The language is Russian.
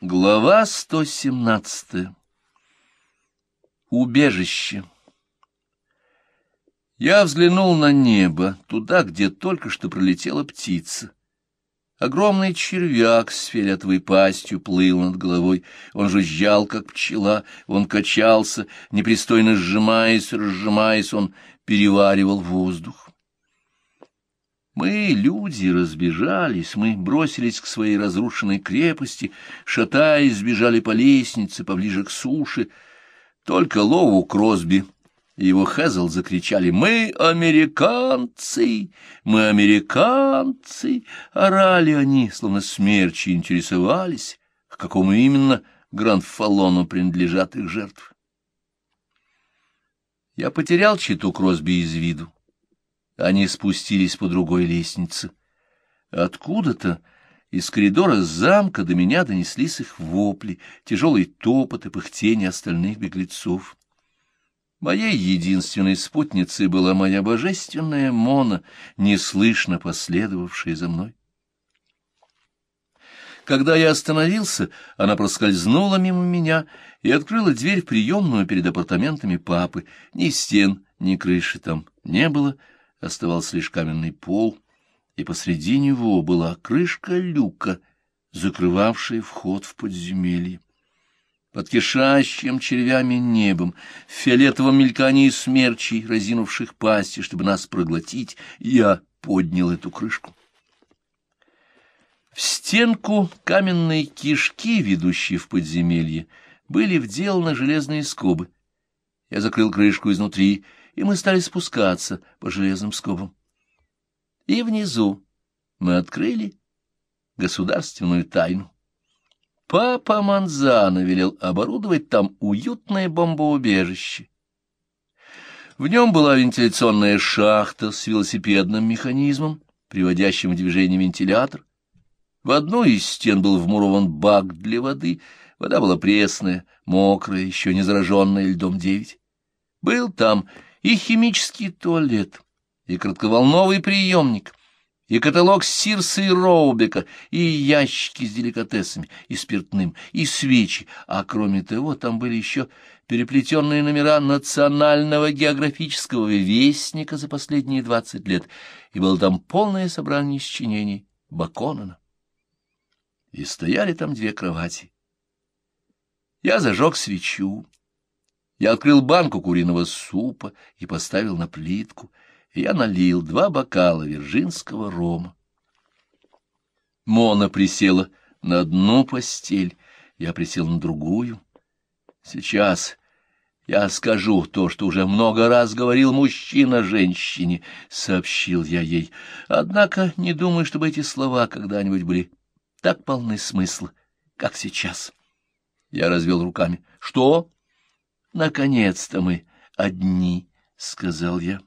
Глава 117. Убежище. Я взглянул на небо, туда, где только что пролетела птица. Огромный червяк с фиолетовой пастью плыл над головой. Он жужжал, как пчела, он качался, непристойно сжимаясь, разжимаясь, он переваривал воздух. Мы, люди, разбежались, мы бросились к своей разрушенной крепости, шатаясь, сбежали по лестнице поближе к суше. Только Лову Кросби и его Хезл закричали «Мы американцы! Мы американцы!» Орали они, словно смерчи, интересовались, к какому именно Гранд-Фаллону принадлежат их жертвы. Я потерял читу Кросби из виду. Они спустились по другой лестнице. Откуда-то из коридора замка до меня донеслись их вопли, тяжелый топот и пыхтение остальных беглецов. Моей единственной спутницей была моя божественная Мона, неслышно последовавшая за мной. Когда я остановился, она проскользнула мимо меня и открыла дверь в приемную перед апартаментами папы. Ни стен, ни крыши там не было, — оставался лишь каменный пол, и посреди него была крышка люка, закрывавшая вход в подземелье. Под кишащим червями небом, в фиолетовом мелькании смерчей, разинувших пасти, чтобы нас проглотить, я поднял эту крышку. В стенку каменной кишки, ведущие в подземелье, были вделаны железные скобы. Я закрыл крышку изнутри и мы стали спускаться по железным скобам. И внизу мы открыли государственную тайну. Папа Манзана велел оборудовать там уютное бомбоубежище. В нем была вентиляционная шахта с велосипедным механизмом, приводящим в движение вентилятор. В одну из стен был вмурован бак для воды, вода была пресная, мокрая, еще не зараженная льдом девять. Был там и химический туалет, и кратковолновый приемник, и каталог Сирса и Роубека, и ящики с деликатесами, и спиртным, и свечи, а кроме того там были еще переплетенные номера Национального географического вестника за последние двадцать лет, и было там полное собрание сочинений Баконана. И стояли там две кровати. Я зажег свечу, я открыл банку куриного супа и поставил на плитку. Я налил два бокала виржинского рома. Мона присела на одну постель, я присел на другую. Сейчас я скажу то, что уже много раз говорил мужчина женщине, — сообщил я ей. Однако не думаю, чтобы эти слова когда-нибудь были так полны смысла, как сейчас. Я развел руками. — Что? — Наконец-то мы одни, — сказал я.